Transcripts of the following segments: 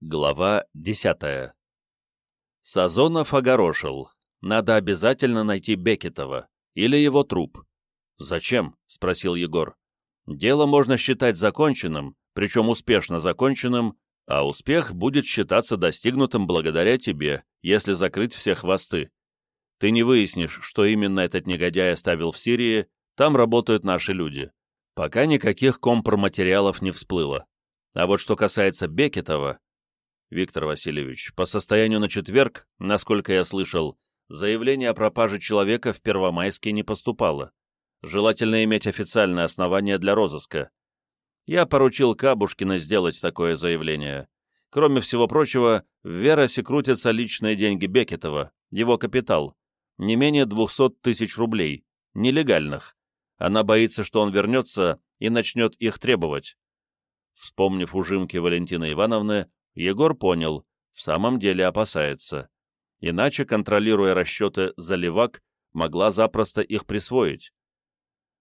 Глава десятая. Сазонов огорошил. Надо обязательно найти Бекетова. Или его труп. «Зачем?» — спросил Егор. «Дело можно считать законченным, причем успешно законченным, а успех будет считаться достигнутым благодаря тебе, если закрыть все хвосты. Ты не выяснишь, что именно этот негодяй оставил в Сирии, там работают наши люди. Пока никаких компроматериалов не всплыло. А вот что касается Бекетова, Виктор Васильевич, по состоянию на четверг, насколько я слышал, заявление о пропаже человека в Первомайске не поступало. Желательно иметь официальное основание для розыска. Я поручил Кабушкина сделать такое заявление. Кроме всего прочего, в Веросе крутятся личные деньги Бекетова, его капитал, не менее 200 тысяч рублей, нелегальных. Она боится, что он вернется и начнет их требовать. Вспомнив ужимки Валентины Ивановны, Егор понял, в самом деле опасается. Иначе, контролируя расчеты заливак, могла запросто их присвоить.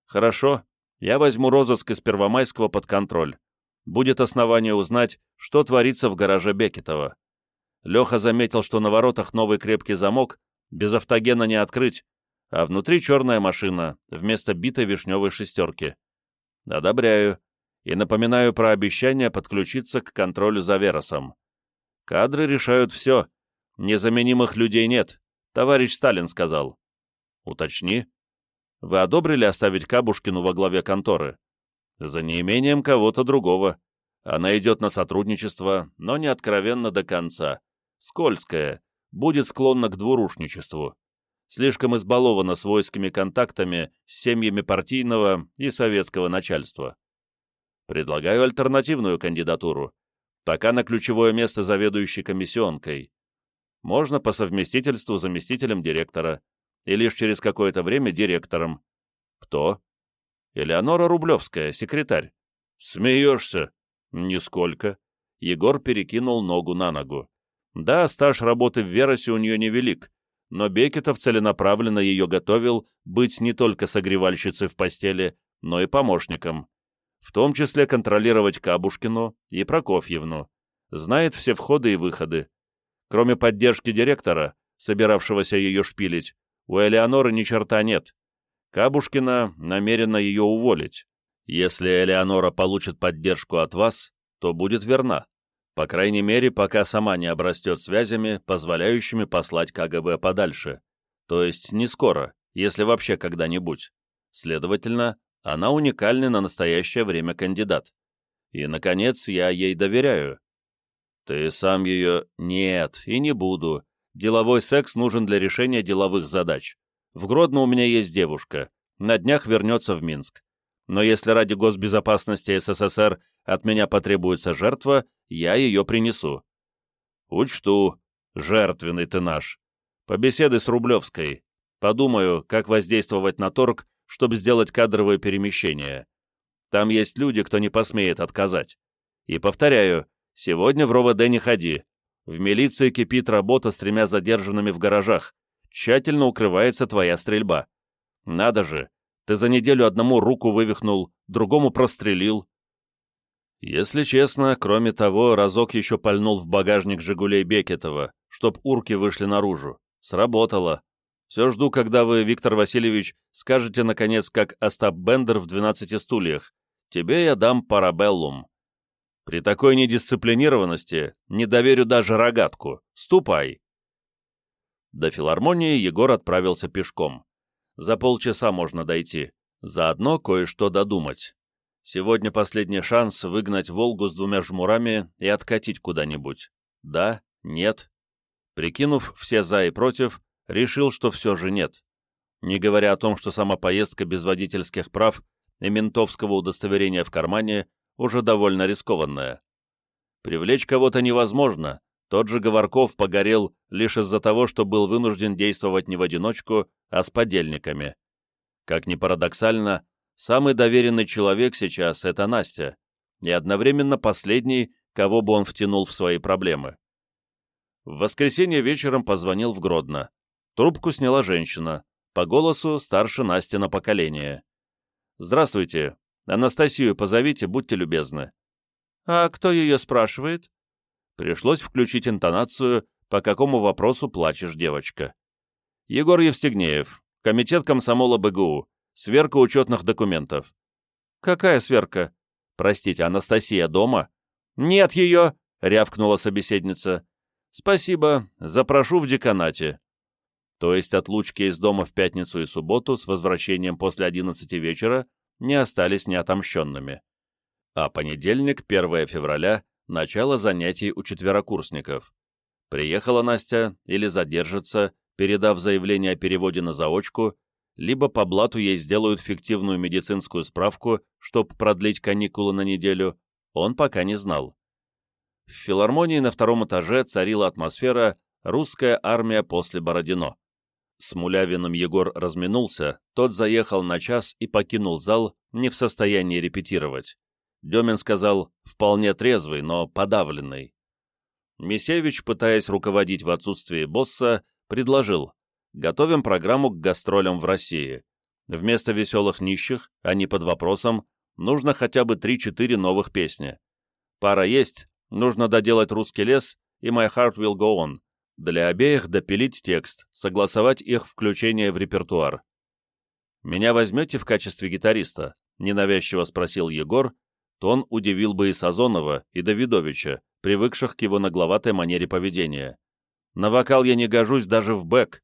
Хорошо, я возьму розыск из Первомайского под контроль. Будет основание узнать, что творится в гараже Бекетова. Леха заметил, что на воротах новый крепкий замок, без автогена не открыть, а внутри черная машина, вместо битой вишневой шестерки. Одобряю и напоминаю про обещание подключиться к контролю за Веросом. Кадры решают все. Незаменимых людей нет, товарищ Сталин сказал. Уточни. Вы одобрили оставить Кабушкину во главе конторы? За неимением кого-то другого. Она идет на сотрудничество, но не откровенно до конца. Скользкая, будет склонна к двурушничеству. Слишком избалована свойскими контактами с семьями партийного и советского начальства. Предлагаю альтернативную кандидатуру. Пока на ключевое место заведующей комиссионкой. Можно по совместительству заместителем директора. И лишь через какое-то время директором. Кто? Элеонора Рублевская, секретарь. Смеешься? Нисколько. Егор перекинул ногу на ногу. Да, стаж работы в Веросе у нее невелик, но Бекетов целенаправленно ее готовил быть не только согревальщицей в постели, но и помощником в том числе контролировать Кабушкину и Прокофьевну, знает все входы и выходы. Кроме поддержки директора, собиравшегося ее шпилить, у Элеоноры ни черта нет. Кабушкина намерена ее уволить. Если Элеонора получит поддержку от вас, то будет верна. По крайней мере, пока сама не обрастет связями, позволяющими послать КГБ подальше. То есть не скоро, если вообще когда-нибудь. Следовательно, она уникальный на настоящее время кандидат. И, наконец, я ей доверяю. Ты сам ее... Нет, и не буду. Деловой секс нужен для решения деловых задач. В Гродно у меня есть девушка. На днях вернется в Минск. Но если ради госбезопасности СССР от меня потребуется жертва, я ее принесу. Учту. Жертвенный ты наш. Побеседуй с Рублевской. Подумаю, как воздействовать на торг чтобы сделать кадровое перемещение. Там есть люди, кто не посмеет отказать. И повторяю, сегодня в РОВД не ходи. В милиции кипит работа с тремя задержанными в гаражах. Тщательно укрывается твоя стрельба. Надо же, ты за неделю одному руку вывихнул, другому прострелил. Если честно, кроме того, разок еще пальнул в багажник «Жигулей» Бекетова, чтоб урки вышли наружу. Сработало. Все жду, когда вы, Виктор Васильевич, скажете, наконец, как Остап Бендер в «Двенадцати стульях». Тебе я дам парабеллум. При такой недисциплинированности не доверю даже рогатку. Ступай. До филармонии Егор отправился пешком. За полчаса можно дойти. Заодно кое-что додумать. Сегодня последний шанс выгнать «Волгу» с двумя жмурами и откатить куда-нибудь. Да? Нет? Прикинув все «за» и «против», решил, что все же нет. Не говоря о том, что сама поездка без водительских прав и ментовского удостоверения в кармане уже довольно рискованная. Привлечь кого-то невозможно, тот же Говорков погорел лишь из-за того, что был вынужден действовать не в одиночку, а с подельниками. Как ни парадоксально, самый доверенный человек сейчас — это Настя, и одновременно последний, кого бы он втянул в свои проблемы. В воскресенье вечером позвонил в Гродно. Трубку сняла женщина, по голосу старше Насти на поколение. «Здравствуйте. Анастасию позовите, будьте любезны». «А кто ее спрашивает?» Пришлось включить интонацию, по какому вопросу плачешь, девочка. Егор Евстигнеев, комитет комсомола БГУ, сверка учетных документов. Какая сверка? Простите, Анастасия дома? Нет ее, рявкнула собеседница. Спасибо, запрошу в деканате. То есть отлучки из дома в пятницу и субботу с возвращением после 11 вечера не остались неотомщенными. А понедельник, 1 февраля, начало занятий у четверокурсников. Приехала Настя или задержится, передав заявление о переводе на заочку, либо по блату ей сделают фиктивную медицинскую справку, чтобы продлить каникулы на неделю, он пока не знал. В филармонии на втором этаже царила атмосфера «Русская армия после Бородино». С Мулявиным Егор разминулся, тот заехал на час и покинул зал, не в состоянии репетировать. Демин сказал, вполне трезвый, но подавленный. Мисевич, пытаясь руководить в отсутствии босса, предложил «Готовим программу к гастролям в России. Вместо веселых нищих, а не под вопросом, нужно хотя бы 3-4 новых песни. Пара есть, нужно доделать «Русский лес» и «My Heart Will Go On». Для обеих допилить текст, согласовать их включение в репертуар. «Меня возьмете в качестве гитариста?» — ненавязчиво спросил Егор, то он удивил бы и Сазонова, и Давидовича, привыкших к его нагловатой манере поведения. На вокал я не гожусь даже в бэк.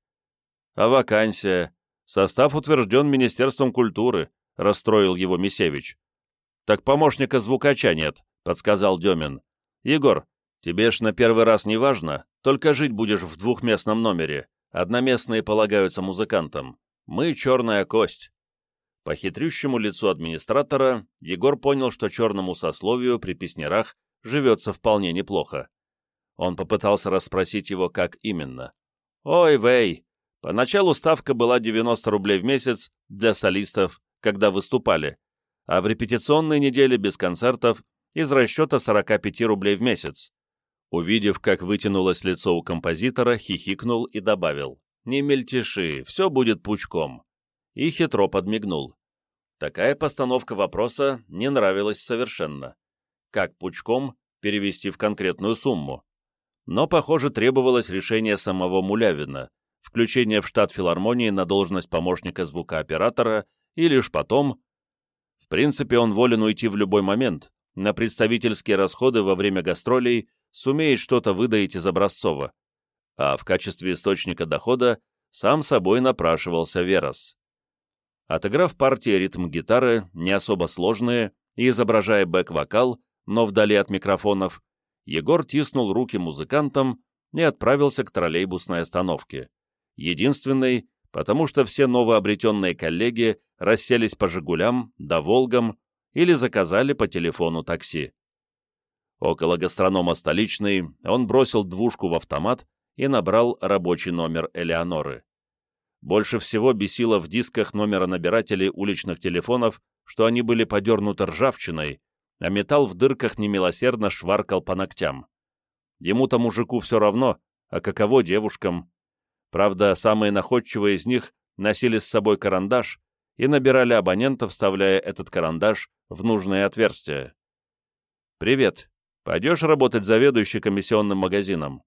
А вакансия? Состав утвержден Министерством культуры, расстроил его Мисевич. Так помощника звукача нет, подсказал Демин. Егор, тебе ж на первый раз не важно, только жить будешь в двухместном номере. Одноместные полагаются музыкантам. Мы черная кость. По хитрющему лицу администратора Егор понял, что черному сословию при песнярах живется вполне неплохо. Он попытался расспросить его, как именно. «Ой, Вэй, поначалу ставка была 90 рублей в месяц для солистов, когда выступали, а в репетиционной неделе без концертов из расчета 45 рублей в месяц». Увидев, как вытянулось лицо у композитора, хихикнул и добавил. «Не мельтеши, все будет пучком и хитро подмигнул. Такая постановка вопроса не нравилась совершенно. Как пучком перевести в конкретную сумму? Но, похоже, требовалось решение самого Мулявина, включение в штат филармонии на должность помощника звукооператора и лишь потом... В принципе, он волен уйти в любой момент, на представительские расходы во время гастролей сумеет что-то выдаить из Образцова, а в качестве источника дохода сам собой напрашивался Верос. Отыграв партии ритм-гитары, не особо сложные, и изображая бэк-вокал, но вдали от микрофонов, Егор тиснул руки музыкантам и отправился к троллейбусной остановке. Единственной, потому что все новообретенные коллеги расселись по «Жигулям», до «Волгам» или заказали по телефону такси. Около гастронома столичный он бросил двушку в автомат и набрал рабочий номер Элеоноры. Больше всего бесило в дисках номера набирателей уличных телефонов, что они были подернуты ржавчиной, а металл в дырках немилосердно шваркал по ногтям. Ему-то мужику все равно, а каково девушкам. Правда, самые находчивые из них носили с собой карандаш и набирали абонента, вставляя этот карандаш в нужное отверстие. «Привет. Пойдешь работать заведующей комиссионным магазином?»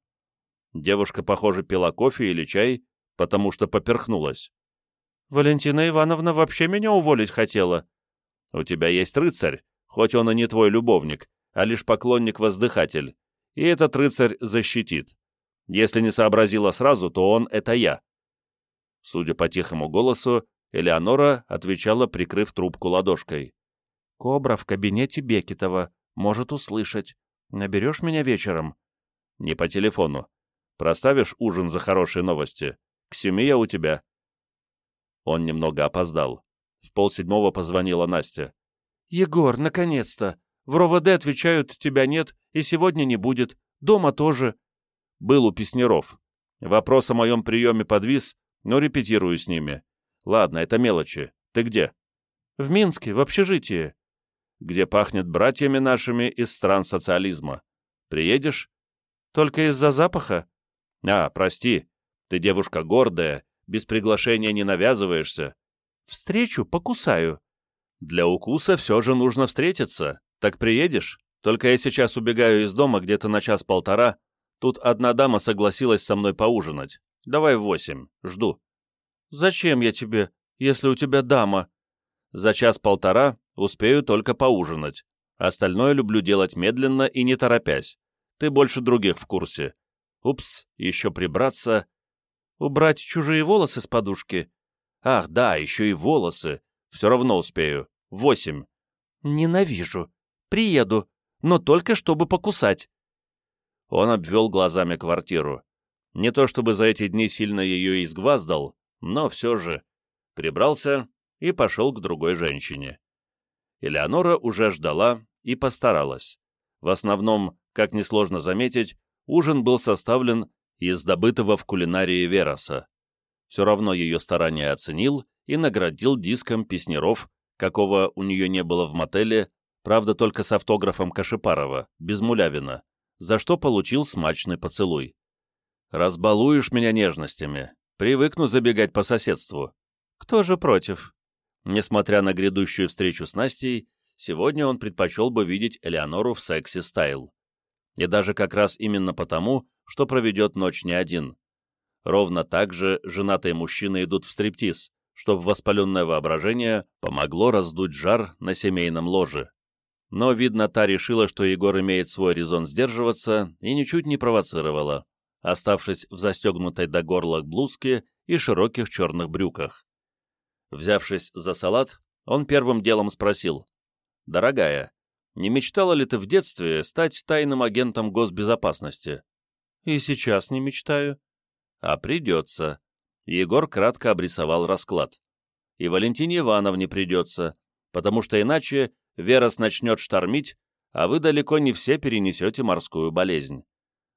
Девушка, похоже, пила кофе или чай, потому что поперхнулась. «Валентина Ивановна вообще меня уволить хотела». «У тебя есть рыцарь, хоть он и не твой любовник, а лишь поклонник-воздыхатель, и этот рыцарь защитит. Если не сообразила сразу, то он — это я». Судя по тихому голосу, Элеонора отвечала, прикрыв трубку ладошкой. «Кобра в кабинете Бекетова. Может услышать. Наберешь меня вечером?» «Не по телефону. Проставишь ужин за хорошие новости. Ксюмия у тебя». Он немного опоздал. В полседьмого позвонила Настя. «Егор, наконец-то! В РОВД отвечают, тебя нет, и сегодня не будет. Дома тоже». «Был у Песнеров. Вопрос о моем приеме подвис, но репетирую с ними. Ладно, это мелочи. Ты где?» «В Минске, в общежитии». «Где пахнет братьями нашими из стран социализма. Приедешь?» «Только из-за запаха?» «А, прости, ты девушка гордая, без приглашения не навязываешься. Встречу покусаю. Для укуса все же нужно встретиться. Так приедешь? Только я сейчас убегаю из дома где-то на час-полтора. Тут одна дама согласилась со мной поужинать. Давай в восемь. Жду». «Зачем я тебе, если у тебя дама?» «За час-полтора успею только поужинать. Остальное люблю делать медленно и не торопясь. Ты больше других в курсе. Упс, еще прибраться. Убрать чужие волосы с подушки? Ах, да, еще и волосы. Все равно успею. Восемь. Ненавижу. Приеду, но только чтобы покусать. Он обвел глазами квартиру. Не то чтобы за эти дни сильно ее изгваздал, но все же. Прибрался и пошел к другой женщине. Элеонора уже ждала и постаралась. В основном, как несложно заметить, ужин был составлен из добытого в кулинарии Вероса. Все равно ее старания оценил и наградил диском песнеров, какого у нее не было в мотеле, правда только с автографом Кашипарова, без Мулявина, за что получил смачный поцелуй. «Разбалуешь меня нежностями, привыкну забегать по соседству». «Кто же против?» Несмотря на грядущую встречу с Настей, сегодня он предпочел бы видеть Элеонору в секси-стайл. И даже как раз именно потому, что проведет ночь не один. Ровно так же женатые мужчины идут в стриптиз, чтобы воспаленное воображение помогло раздуть жар на семейном ложе. Но, видно, та решила, что Егор имеет свой резон сдерживаться, и ничуть не провоцировала, оставшись в застегнутой до горла блузке и широких черных брюках. Взявшись за салат, он первым делом спросил. «Дорогая, не мечтала ли ты в детстве стать тайным агентом госбезопасности?» «И сейчас не мечтаю». «А придется». Егор кратко обрисовал расклад. «И Валентине Ивановне придется, потому что иначе Верос начнет штормить, а вы далеко не все перенесете морскую болезнь.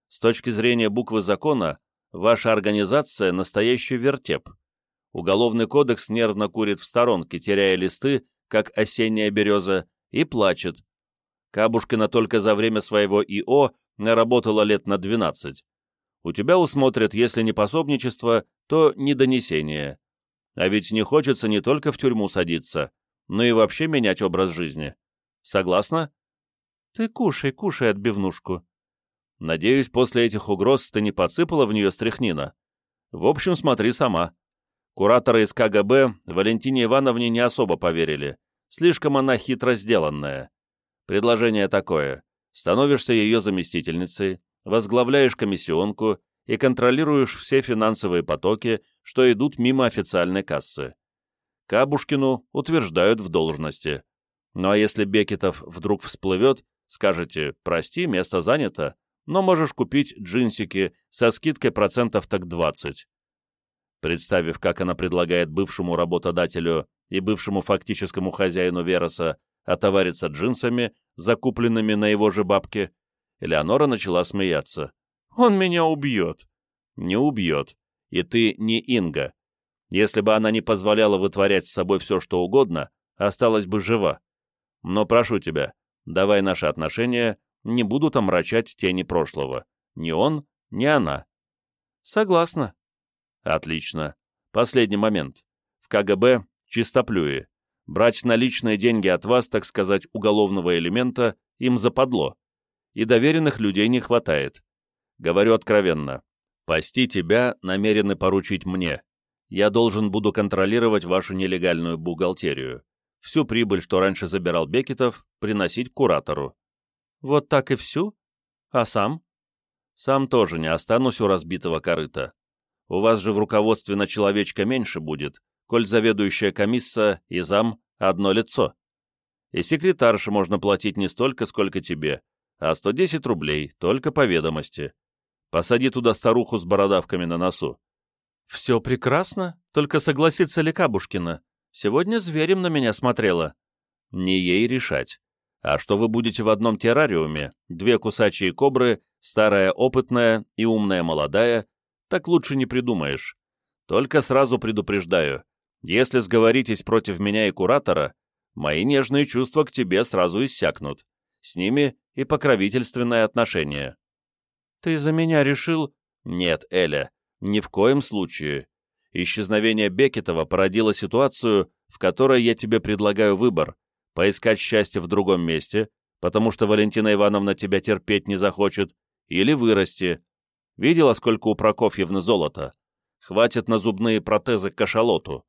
С точки зрения буквы закона, ваша организация — настоящий вертеп, Уголовный кодекс нервно курит в сторонке, теряя листы, как осенняя береза, и плачет. Кабушкина только за время своего ИО наработала лет на 12. У тебя усмотрят, если не пособничество, то недонесение. А ведь не хочется не только в тюрьму садиться, но и вообще менять образ жизни. Согласна? Ты кушай, кушай отбивнушку. Надеюсь, после этих угроз ты не подсыпала в нее стряхнина. В общем, смотри сама. Кураторы из КГБ Валентине Ивановне не особо поверили. Слишком она хитро сделанная. Предложение такое. Становишься ее заместительницей, возглавляешь комиссионку и контролируешь все финансовые потоки, что идут мимо официальной кассы. Кабушкину утверждают в должности. Ну а если Бекетов вдруг всплывет, скажете «прости, место занято», но можешь купить джинсики со скидкой процентов так 20. Представив, как она предлагает бывшему работодателю и бывшему фактическому хозяину Вероса отовариться джинсами, закупленными на его же бабки, Элеонора начала смеяться. «Он меня убьет!» «Не убьет. И ты не Инга. Если бы она не позволяла вытворять с собой все, что угодно, осталась бы жива. Но прошу тебя, давай наши отношения не будут омрачать тени прошлого. Ни он, ни она». «Согласна», Отлично. Последний момент. В КГБ чистоплюи. Брать наличные деньги от вас, так сказать, уголовного элемента, им западло. И доверенных людей не хватает. Говорю откровенно. Пасти тебя намерены поручить мне. Я должен буду контролировать вашу нелегальную бухгалтерию. Всю прибыль, что раньше забирал Бекетов, приносить куратору. Вот так и всю? А сам? Сам тоже не останусь у разбитого корыта. У вас же в руководстве на человечка меньше будет, коль заведующая комисса и зам — одно лицо. И секретарше можно платить не столько, сколько тебе, а 110 рублей, только по ведомости. Посади туда старуху с бородавками на носу. Все прекрасно, только согласится ли Кабушкина? Сегодня зверем на меня смотрела. Не ей решать. А что вы будете в одном террариуме, две кусачие кобры, старая опытная и умная молодая, так лучше не придумаешь. Только сразу предупреждаю, если сговоритесь против меня и куратора, мои нежные чувства к тебе сразу иссякнут. С ними и покровительственное отношение. Ты за меня решил? Нет, Эля, ни в коем случае. Исчезновение Бекетова породило ситуацию, в которой я тебе предлагаю выбор — поискать счастье в другом месте, потому что Валентина Ивановна тебя терпеть не захочет, или вырасти. Видела, сколько у Прокофьевны золота? Хватит на зубные протезы к кашалоту.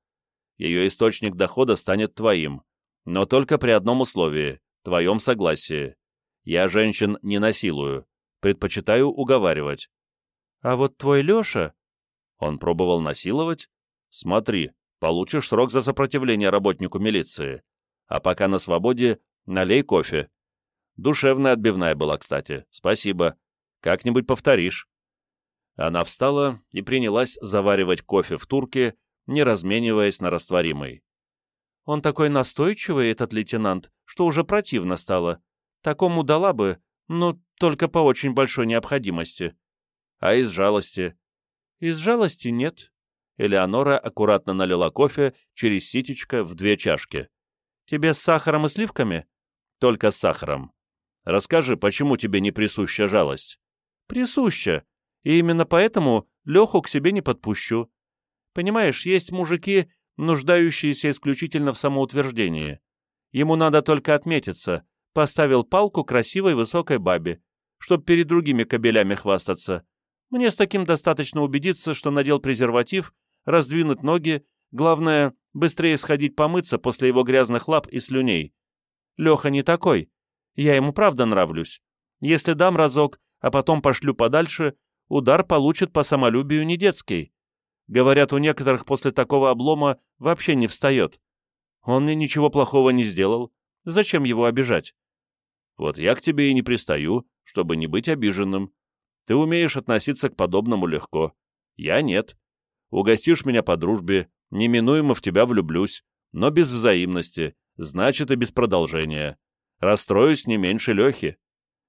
Ее источник дохода станет твоим, но только при одном условии — твоем согласии. Я женщин не насилую, предпочитаю уговаривать. А вот твой Леша... Он пробовал насиловать? Смотри, получишь срок за сопротивление работнику милиции. А пока на свободе, налей кофе. Душевная отбивная была, кстати. Спасибо. Как-нибудь повторишь. Она встала и принялась заваривать кофе в турке, не размениваясь на растворимый. Он такой настойчивый, этот лейтенант, что уже противно стало. Такому дала бы, но только по очень большой необходимости. А из жалости? Из жалости нет. Элеонора аккуратно налила кофе через ситечко в две чашки. Тебе с сахаром и сливками? Только с сахаром. Расскажи, почему тебе не присуща жалость? Присуща. И именно поэтому Леху к себе не подпущу. Понимаешь, есть мужики, нуждающиеся исключительно в самоутверждении. Ему надо только отметиться, поставил палку красивой высокой бабе, чтоб перед другими кобелями хвастаться. Мне с таким достаточно убедиться, что надел презерватив, раздвинуть ноги, главное, быстрее сходить помыться после его грязных лап и слюней. Леха не такой. Я ему правда нравлюсь. Если дам разок, а потом пошлю подальше, удар получит по самолюбию не детский. Говорят, у некоторых после такого облома вообще не встает. Он мне ничего плохого не сделал. Зачем его обижать? Вот я к тебе и не пристаю, чтобы не быть обиженным. Ты умеешь относиться к подобному легко. Я нет. Угостишь меня по дружбе, неминуемо в тебя влюблюсь, но без взаимности, значит и без продолжения. Расстроюсь не меньше Лехи.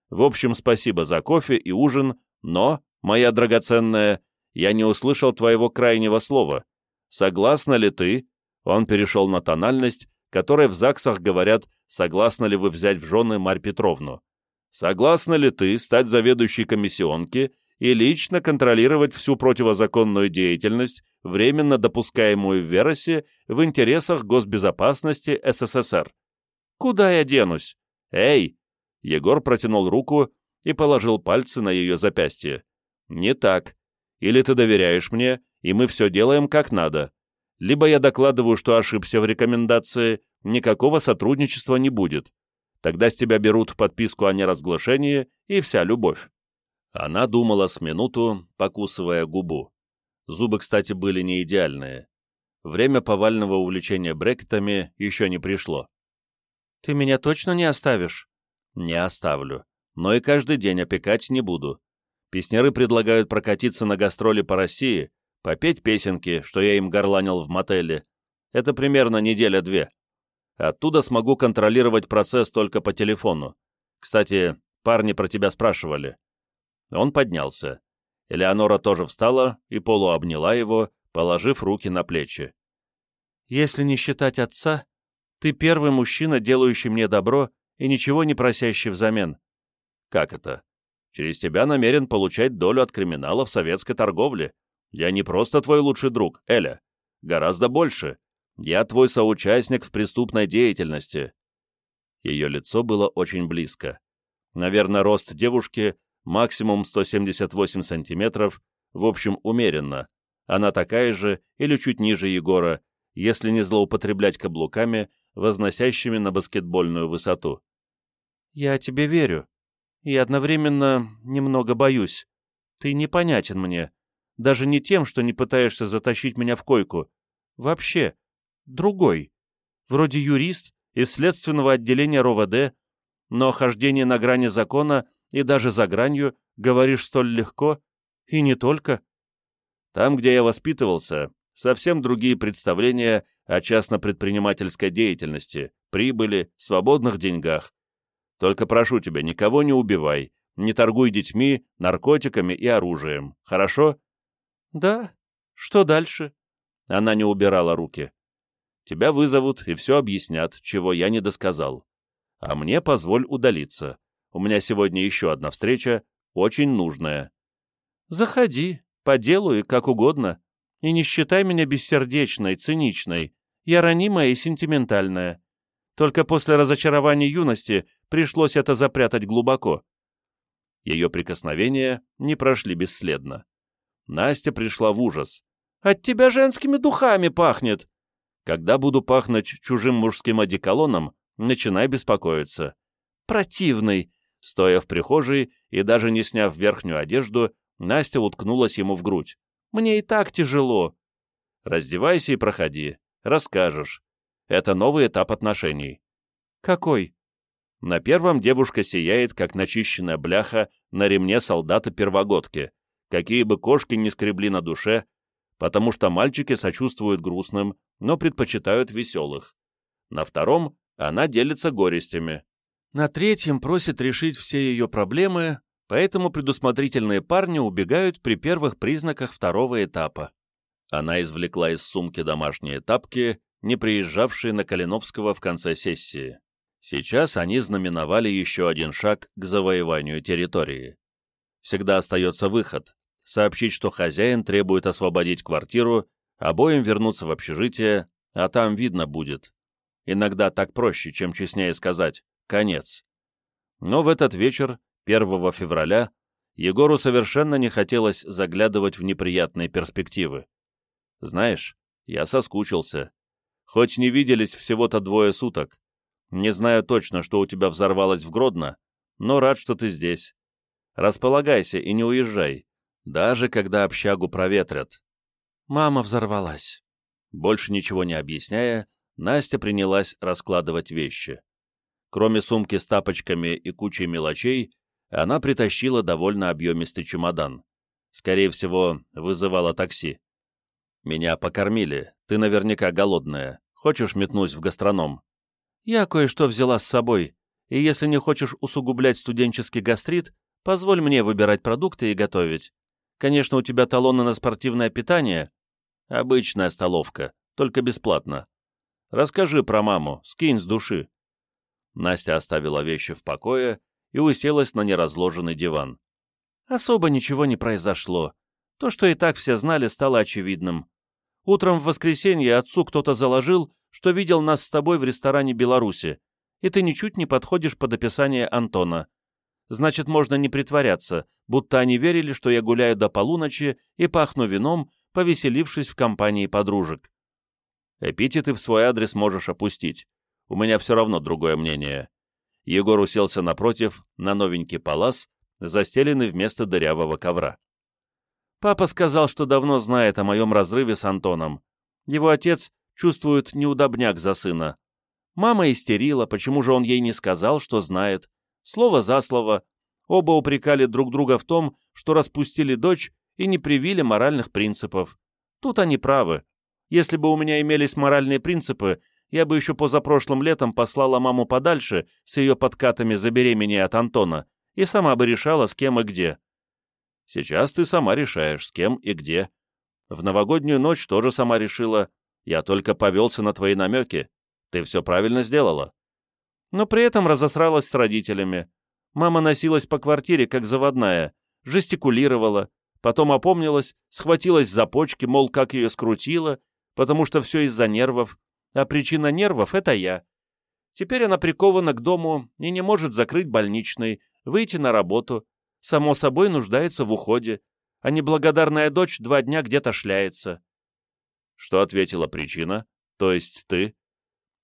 В общем, спасибо за кофе и ужин, но, моя драгоценная, я не услышал твоего крайнего слова. Согласна ли ты? Он перешел на тональность, которой в ЗАГСах говорят, согласна ли вы взять в жены Марь Петровну. Согласна ли ты стать заведующей комиссионки и лично контролировать всю противозаконную деятельность, временно допускаемую в Веросе в интересах госбезопасности СССР? Куда я денусь? Эй! Егор протянул руку и положил пальцы на ее запястье. Не так. Или ты доверяешь мне, и мы все делаем как надо. Либо я докладываю, что ошибся в рекомендации, никакого сотрудничества не будет. Тогда с тебя берут подписку о неразглашении и вся любовь. Она думала с минуту, покусывая губу. Зубы, кстати, были не идеальные. Время повального увлечения брекетами еще не пришло. «Ты меня точно не оставишь?» «Не оставлю. Но и каждый день опекать не буду. Песняры предлагают прокатиться на гастроли по России, попеть песенки, что я им горланил в мотеле. Это примерно неделя-две. Оттуда смогу контролировать процесс только по телефону. Кстати, парни про тебя спрашивали. Он поднялся. Элеонора тоже встала и полуобняла его, положив руки на плечи. «Если не считать отца, ты первый мужчина, делающий мне добро и ничего не просящий взамен». «Как это?» Через тебя намерен получать долю от криминала в советской торговле. Я не просто твой лучший друг, Эля. Гораздо больше. Я твой соучастник в преступной деятельности». Ее лицо было очень близко. Наверное, рост девушки максимум 178 сантиметров, в общем, умеренно. Она такая же или чуть ниже Егора, если не злоупотреблять каблуками, возносящими на баскетбольную высоту. «Я тебе верю», и одновременно немного боюсь. Ты непонятен мне. Даже не тем, что не пытаешься затащить меня в койку. Вообще, другой. Вроде юрист из следственного отделения РОВД, но хождение на грани закона и даже за гранью говоришь столь легко, и не только. Там, где я воспитывался, совсем другие представления о частно-предпринимательской деятельности, прибыли, свободных деньгах, только прошу тебя, никого не убивай, не торгуй детьми, наркотиками и оружием. Хорошо?» «Да. Что дальше?» Она не убирала руки. «Тебя вызовут и все объяснят, чего я не досказал. А мне позволь удалиться. У меня сегодня еще одна встреча, очень нужная». «Заходи, по делу и как угодно. И не считай меня бессердечной, циничной. Я ранимая и сентиментальная. Только после разочарования юности пришлось это запрятать глубоко. Ее прикосновения не прошли бесследно. Настя пришла в ужас. «От тебя женскими духами пахнет!» «Когда буду пахнуть чужим мужским одеколоном, начинай беспокоиться». «Противный!» Стоя в прихожей и даже не сняв верхнюю одежду, Настя уткнулась ему в грудь. «Мне и так тяжело». «Раздевайся и проходи. Расскажешь. Это новый этап отношений». «Какой?» На первом девушка сияет, как начищенная бляха на ремне солдата-первогодки, какие бы кошки не скребли на душе, потому что мальчики сочувствуют грустным, но предпочитают веселых. На втором она делится горестями. На третьем просит решить все ее проблемы, поэтому предусмотрительные парни убегают при первых признаках второго этапа. Она извлекла из сумки домашние тапки, не приезжавшие на Калиновского в конце сессии. Сейчас они знаменовали еще один шаг к завоеванию территории. Всегда остается выход сообщить, что хозяин требует освободить квартиру, обоим вернуться в общежитие, а там видно будет. Иногда так проще, чем честнее сказать «конец». Но в этот вечер, 1 февраля, Егору совершенно не хотелось заглядывать в неприятные перспективы. «Знаешь, я соскучился. Хоть не виделись всего-то двое суток. Не знаю точно, что у тебя взорвалось в Гродно, но рад, что ты здесь. Располагайся и не уезжай даже когда общагу проветрят. Мама взорвалась. Больше ничего не объясняя, Настя принялась раскладывать вещи. Кроме сумки с тапочками и кучей мелочей, она притащила довольно объемистый чемодан. Скорее всего, вызывала такси. «Меня покормили. Ты наверняка голодная. Хочешь метнусь в гастроном?» «Я кое-что взяла с собой, и если не хочешь усугублять студенческий гастрит, позволь мне выбирать продукты и готовить. Конечно, у тебя талоны на спортивное питание. Обычная столовка, только бесплатно. Расскажи про маму, скинь с души». Настя оставила вещи в покое и уселась на неразложенный диван. Особо ничего не произошло. То, что и так все знали, стало очевидным. Утром в воскресенье отцу кто-то заложил, что видел нас с тобой в ресторане Беларуси, и ты ничуть не подходишь под описание Антона значит, можно не притворяться, будто они верили, что я гуляю до полуночи и пахну вином, повеселившись в компании подружек. Эпитеты в свой адрес можешь опустить. У меня все равно другое мнение. Егор уселся напротив, на новенький палас, застеленный вместо дырявого ковра. Папа сказал, что давно знает о моем разрыве с Антоном. Его отец чувствует неудобняк за сына. Мама истерила, почему же он ей не сказал, что знает, Слово за слово, оба упрекали друг друга в том, что распустили дочь и не привили моральных принципов. Тут они правы. Если бы у меня имелись моральные принципы, я бы еще позапрошлым летом послала маму подальше с ее подкатами забеременения от Антона и сама бы решала, с кем и где. Сейчас ты сама решаешь, с кем и где. В новогоднюю ночь тоже сама решила. Я только повелся на твои намеки. Ты все правильно сделала но при этом разосралась с родителями. Мама носилась по квартире, как заводная, жестикулировала, потом опомнилась, схватилась за почки, мол, как ее скрутило, потому что все из-за нервов, а причина нервов — это я. Теперь она прикована к дому и не может закрыть больничный, выйти на работу, само собой нуждается в уходе, а неблагодарная дочь два дня где-то шляется. Что ответила причина? То есть ты?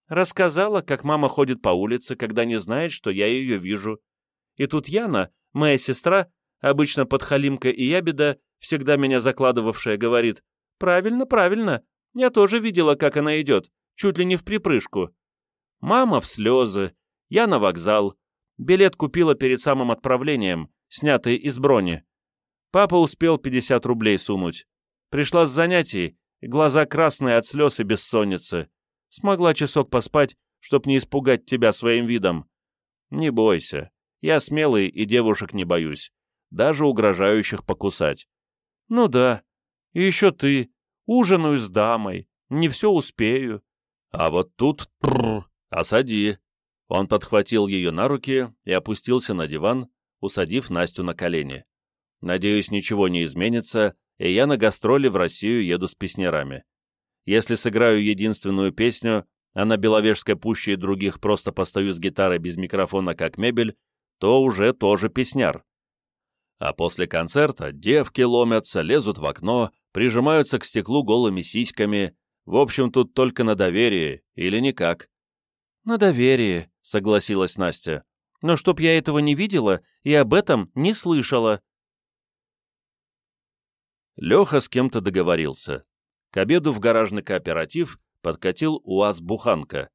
Рассказала, как мама ходит по улице, когда не знает, что я ее вижу. И тут Яна, моя сестра, обычно подхалимка и ябеда, всегда меня закладывавшая, говорит, «Правильно, правильно, я тоже видела, как она идет, чуть ли не в припрыжку». Мама в слезы, я на вокзал. Билет купила перед самым отправлением, снятый из брони. Папа успел 50 рублей сунуть. Пришла с занятий, глаза красные от слез и бессонницы. Смогла часок поспать, чтоб не испугать тебя своим видом. Не бойся. Я смелый и девушек не боюсь. Даже угрожающих покусать. Ну да. И еще ты. Ужинаю с дамой. Не все успею. А вот тут... Прррр, осади. Он подхватил ее на руки и опустился на диван, усадив Настю на колени. Надеюсь, ничего не изменится, и я на гастроли в Россию еду с песнярами. Если сыграю единственную песню, а на Беловежской пуще и других просто постою с гитарой без микрофона как мебель, то уже тоже песняр. А после концерта девки ломятся, лезут в окно, прижимаются к стеклу голыми сиськами. В общем, тут только на доверие или никак. «На доверие», — согласилась Настя. «Но чтоб я этого не видела и об этом не слышала». Леха с кем-то договорился. К обеду в гаражный кооператив подкатил УАЗ-буханка.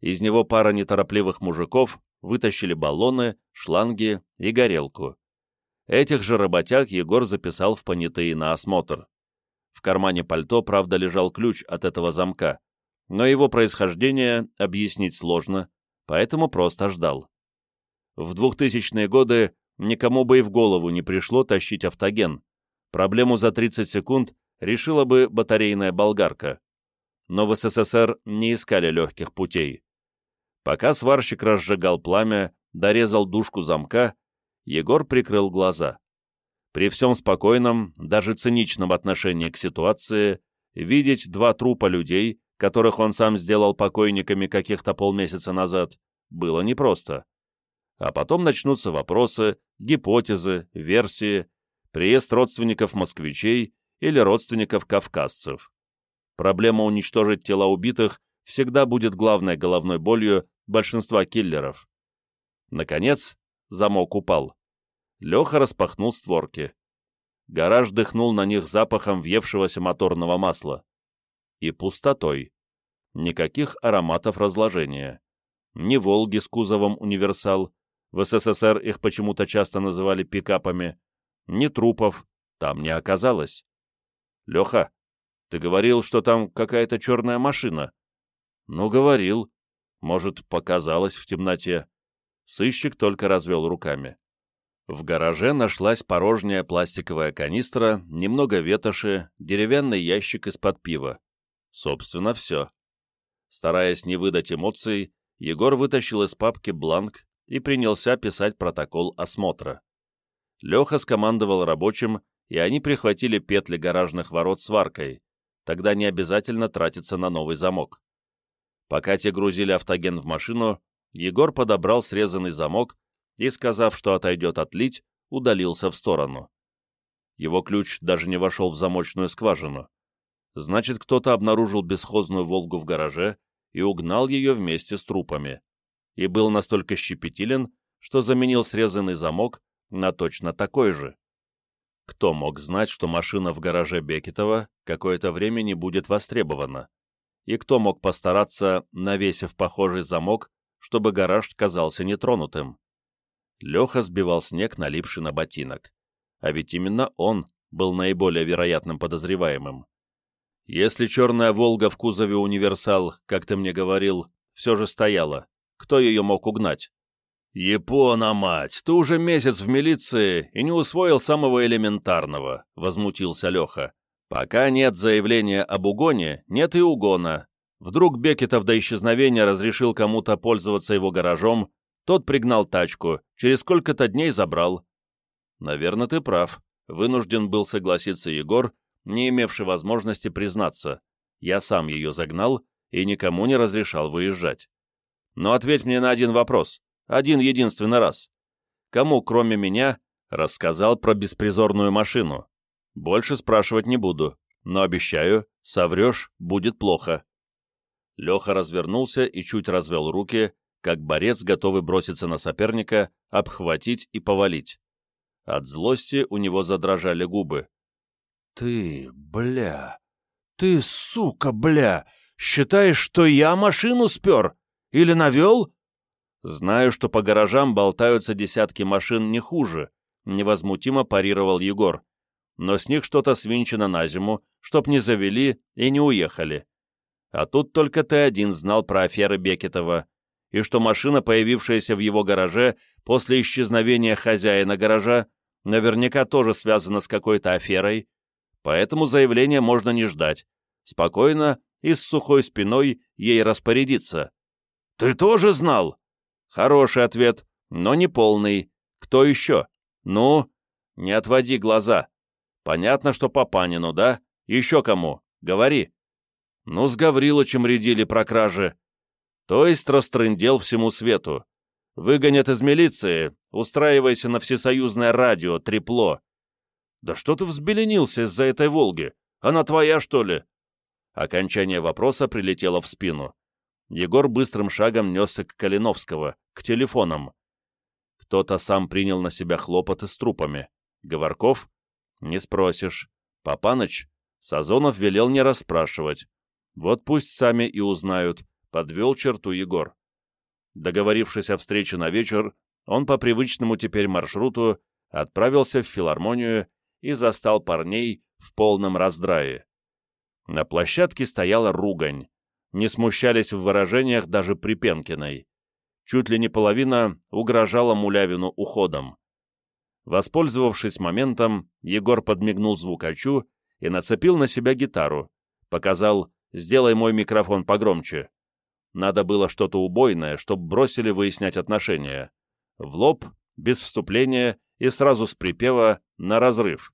Из него пара неторопливых мужиков вытащили баллоны, шланги и горелку. Этих же работяг Егор записал в понятые на осмотр. В кармане пальто, правда, лежал ключ от этого замка, но его происхождение объяснить сложно, поэтому просто ждал. В 2000-е годы никому бы и в голову не пришло тащить автоген. Проблему за 30 секунд решила бы батарейная болгарка. Но в СССР не искали легких путей. Пока сварщик разжигал пламя, дорезал дужку замка, Егор прикрыл глаза. При всем спокойном, даже циничном отношении к ситуации, видеть два трупа людей, которых он сам сделал покойниками каких-то полмесяца назад, было непросто. А потом начнутся вопросы, гипотезы, версии, приезд родственников москвичей или родственников кавказцев. Проблема уничтожить тела убитых всегда будет главной головной болью большинства киллеров. Наконец, замок упал. Леха распахнул створки. Гараж дыхнул на них запахом въевшегося моторного масла. И пустотой. Никаких ароматов разложения. Ни «Волги» с кузовом «Универсал», в СССР их почему-то часто называли пикапами, ни трупов там не оказалось. Леха, ты говорил, что там какая-то черная машина. Ну, говорил. Может, показалось в темноте. Сыщик только развел руками. В гараже нашлась порожняя пластиковая канистра, немного ветоши, деревянный ящик из-под пива. Собственно, все. Стараясь не выдать эмоций, Егор вытащил из папки бланк и принялся писать протокол осмотра. Леха скомандовал рабочим, и они прихватили петли гаражных ворот сваркой. Тогда не обязательно тратиться на новый замок. Пока те грузили автоген в машину, Егор подобрал срезанный замок и, сказав, что отойдет отлить, удалился в сторону. Его ключ даже не вошел в замочную скважину. Значит, кто-то обнаружил бесхозную «Волгу» в гараже и угнал ее вместе с трупами. И был настолько щепетилен, что заменил срезанный замок на точно такой же. Кто мог знать, что машина в гараже Бекетова какое-то время не будет востребована? И кто мог постараться, навесив похожий замок, чтобы гараж казался нетронутым? Леха сбивал снег, налипший на ботинок. А ведь именно он был наиболее вероятным подозреваемым. Если черная «Волга» в кузове «Универсал», как ты мне говорил, все же стояла, кто ее мог угнать? «Япона, мать, ты уже месяц в милиции и не усвоил самого элементарного», — возмутился Леха. «Пока нет заявления об угоне, нет и угона. Вдруг Бекетов до исчезновения разрешил кому-то пользоваться его гаражом, тот пригнал тачку, через сколько-то дней забрал. Наверное, ты прав. Вынужден был согласиться Егор, не имевший возможности признаться. Я сам ее загнал и никому не разрешал выезжать. Но ответь мне на один вопрос. Один единственный раз. Кому, кроме меня, рассказал про беспризорную машину? Больше спрашивать не буду, но обещаю, соврешь, будет плохо. Леха развернулся и чуть развел руки, как борец, готовый броситься на соперника, обхватить и повалить. От злости у него задрожали губы. «Ты, бля! Ты, сука, бля! Считаешь, что я машину спер? Или навел?» «Знаю, что по гаражам болтаются десятки машин не хуже», — невозмутимо парировал Егор. «Но с них что-то свинчено на зиму, чтоб не завели и не уехали. А тут только ты один знал про аферы Бекетова и что машина, появившаяся в его гараже после исчезновения хозяина гаража, наверняка тоже связана с какой-то аферой, поэтому заявление можно не ждать. Спокойно и с сухой спиной ей распорядиться. «Ты тоже знал?» «Хороший ответ, но не полный. Кто еще?» «Ну?» «Не отводи глаза. Понятно, что по Панину, да? Еще кому? Говори». «Ну, с Гаврилычем рядили про кражи. То есть растрындел всему свету. Выгонят из милиции, устраивайся на всесоюзное радио, трепло. Да что ты взбеленился из-за этой «Волги»? Она твоя, что ли?» Окончание вопроса прилетело в спину. Егор быстрым шагом несся к Калиновского, к телефонам. Кто-то сам принял на себя хлопоты с трупами. Говорков? Не спросишь. Папаныч? Сазонов велел не расспрашивать. Вот пусть сами и узнают, подвел черту Егор. Договорившись о встрече на вечер, он по привычному теперь маршруту отправился в филармонию и застал парней в полном раздрае. На площадке стояла ругань. Не смущались в выражениях даже при Пенкиной. Чуть ли не половина угрожала Мулявину уходом. Воспользовавшись моментом, Егор подмигнул звукачу и нацепил на себя гитару. Показал «Сделай мой микрофон погромче». Надо было что-то убойное, чтоб бросили выяснять отношения. В лоб, без вступления и сразу с припева на разрыв.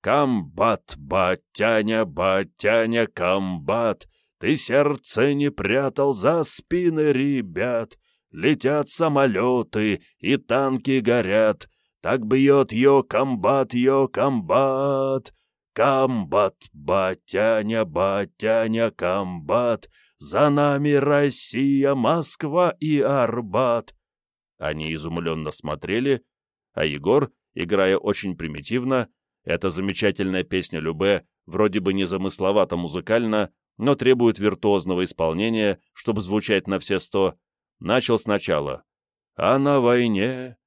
«Комбат, батяня, батяня, комбат, ты сердце не прятал за спины ребят, летят самолеты и танки горят, так бьет ее комбат, ее комбат. Комбат, батяня, батяня, комбат, за нами Россия, Москва и Арбат. Они изумленно смотрели, а Егор, играя очень примитивно, эта замечательная песня Любе вроде бы незамысловато музыкально, но требует виртуозного исполнения, чтобы звучать на все сто, начал сначала. «А на войне,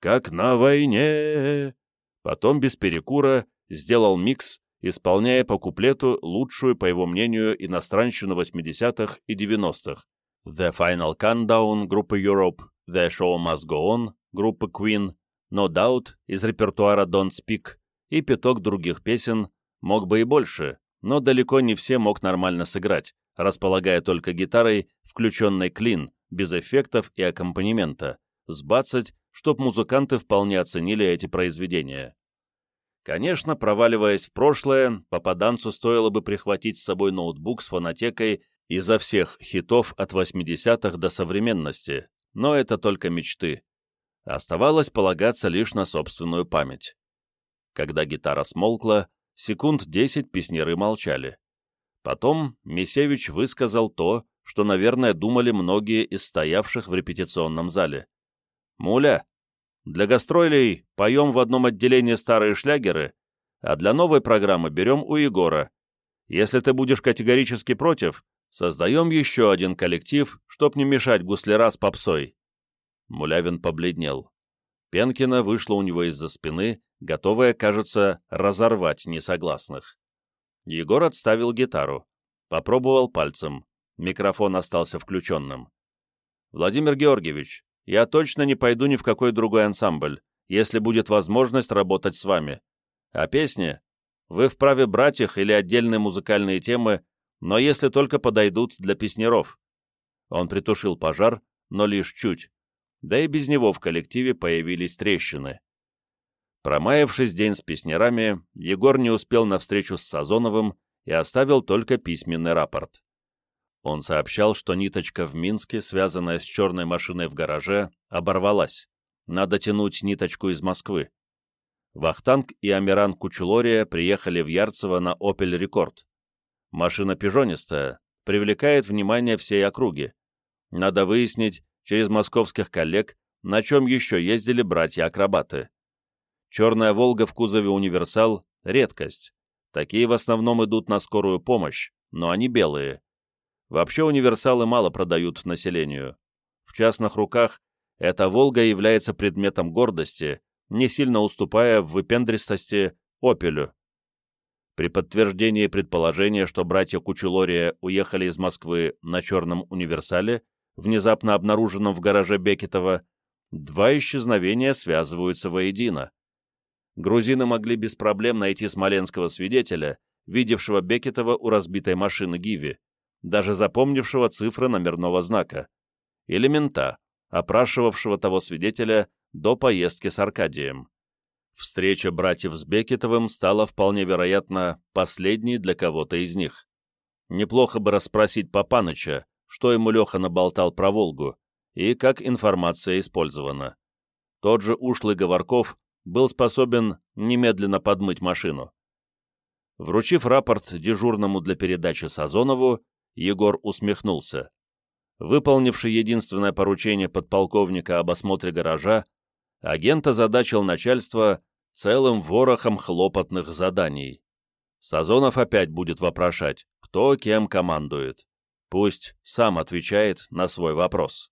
как на войне!» Потом без перекура сделал микс, исполняя по куплету лучшую, по его мнению, иностранщину 80-х и 90-х. The Final Countdown группы Europe, The Show Must Go On группы Queen, No Doubt из репертуара Don't Speak и пяток других песен, мог бы и больше, но далеко не все мог нормально сыграть, располагая только гитарой, включенной клин, без эффектов и аккомпанемента, сбацать, чтоб музыканты вполне оценили эти произведения. Конечно, проваливаясь в прошлое, попаданцу стоило бы прихватить с собой ноутбук с фонотекой изо всех хитов от 80-х до современности, но это только мечты. Оставалось полагаться лишь на собственную память. Когда гитара смолкла, секунд десять песнеры молчали. Потом Мисевич высказал то, что, наверное, думали многие из стоявших в репетиционном зале. «Муля, для гастролей поем в одном отделении старые шлягеры, а для новой программы берем у Егора. Если ты будешь категорически против, создаем еще один коллектив, чтоб не мешать гусляра с попсой». Мулявин побледнел. Пенкина вышла у него из-за спины, готовая, кажется, разорвать несогласных. Егор отставил гитару. Попробовал пальцем. Микрофон остался включенным. «Владимир Георгиевич, я точно не пойду ни в какой другой ансамбль, если будет возможность работать с вами. А песни? Вы вправе брать их или отдельные музыкальные темы, но если только подойдут для песнеров». Он притушил пожар, но лишь чуть. Да и без него в коллективе появились трещины. Промаявшись день с песнярами, Егор не успел на встречу с Сазоновым и оставил только письменный рапорт. Он сообщал, что ниточка в Минске, связанная с черной машиной в гараже, оборвалась. Надо тянуть ниточку из Москвы. Вахтанг и Амиран Кучулория приехали в Ярцево на «Опель Рекорд». Машина пижонистая, привлекает внимание всей округи. Надо выяснить, через московских коллег, на чем еще ездили братья-акробаты. Черная «Волга» в кузове «Универсал» — редкость. Такие в основном идут на скорую помощь, но они белые. Вообще универсалы мало продают населению. В частных руках эта «Волга» является предметом гордости, не сильно уступая в выпендристости «Опелю». При подтверждении предположения, что братья Кучелория уехали из Москвы на черном универсале, внезапно обнаруженном в гараже Бекетова, два исчезновения связываются воедино грузины могли без проблем найти смоленского свидетеля, видевшего Бекетова у разбитой машины Гиви, даже запомнившего цифры номерного знака, или мента, опрашивавшего того свидетеля до поездки с Аркадием. Встреча братьев с Бекетовым стала вполне вероятно последней для кого-то из них. Неплохо бы расспросить Папаныча, что ему Леха наболтал про Волгу и как информация использована. Тот же ушлый Говорков был способен немедленно подмыть машину. Вручив рапорт дежурному для передачи Сазонову, Егор усмехнулся. Выполнивший единственное поручение подполковника об осмотре гаража, агент озадачил начальство целым ворохом хлопотных заданий. Сазонов опять будет вопрошать, кто кем командует. Пусть сам отвечает на свой вопрос.